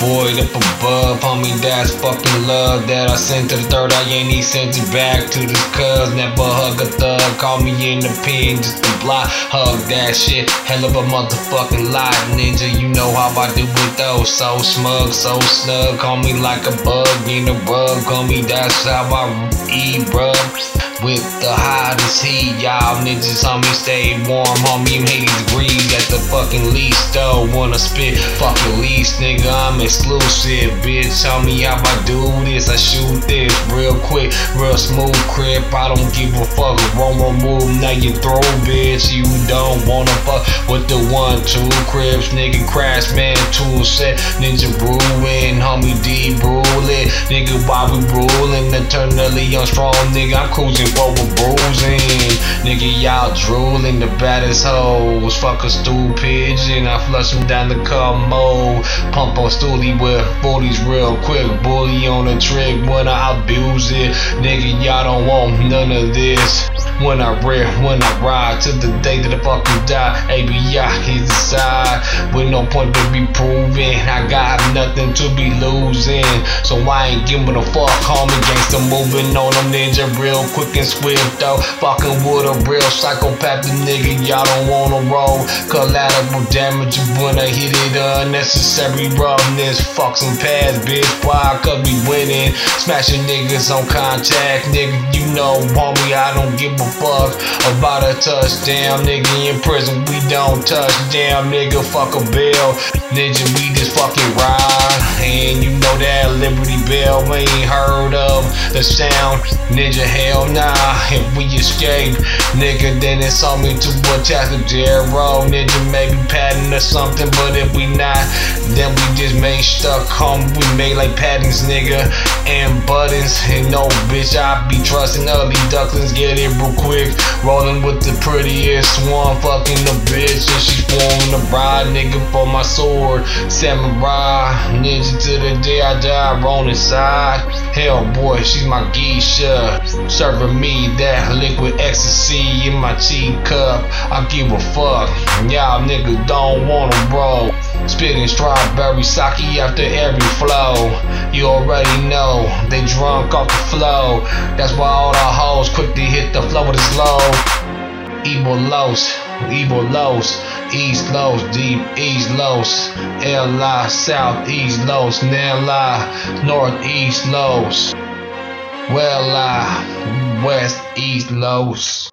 straight up above. Homie, that's fucking love that I sent to the third. I ain't even sent it back to this cuz. Never hug a thug. Call me in the pen just to block. Hug that shit. Hell of a motherfucking lie. Ninja, you know how I do it though. So smug, so snug. Call me like a bug in a rug. Call me, that's how I eat, bruh with the hottest heat. Y'all niggas, homie, stay warm, homie. I'm 80 degrees at the fucking least, though. Wanna spit, fucking least, nigga. I'm exclusive, bitch. Tell me how I do this. I shoot this real quick, real smooth crip. I don't give a fuck. Wrong move, now you throw, bitch. You don't wanna fuck with the one, two crips, nigga. Crash man, tool set, ninja brewing, homie D brewing, nigga. Why we ruling? Eternally on strong, nigga. I'm cruising what we're bruising. Nigga, y'all drooling the baddest hoes. Fuck a stool pigeon, I flush them down the commode. Pump on stoolie with 40s real quick. Bully on the trick when I abuse it. Nigga, y'all don't want none of this. When I rip, when I ride to the day that I fucking die. ABI is inside with no point to be proven. I got nothing to be losing, so I ain't giving a fuck. Call me gangster, moving on them ninja real quick and swift though. Fucking with a real psychopathic nigga, y'all don't wanna roll. Collateral damage when I hit it unnecessary roughness. Fuck some pads, bitch. Why I could be winning, smashing niggas on contact, nigga. You know, homie, I don't give a fuck about a touchdown, nigga. In prison, we don't touch down, nigga. Fuck a bill, ninja. We just fucking ride, and you know that Liberty Bell we ain't heard of the sound, ninja. Hell nah, if we escape, nigga, then it's on me to attack the Jero, ninja. Maybe padding or something, but if we not, then we just made stuck home. We made like paddings, nigga, and buttons. And no bitch, I be trusting ugly ducklings. Get it real quick. Rolling with the prettiest one, fucking the bitch, and she forming the bride, nigga, for my sword. Samurai, ninja to the day I die, on side, Hell boy, she's my geisha. Serving me that liquid ecstasy in my teacup. I give a fuck. Y'all niggas don't wanna roll. Spitting strawberry sake after every flow. You already know they drunk off the flow. That's why all the hoes quick to hit the flow with this slow. Evil Los, Evil Los, East Los, Deep East Los, LI, South East Los, Nella, Northeast Los, Well I, West East Los.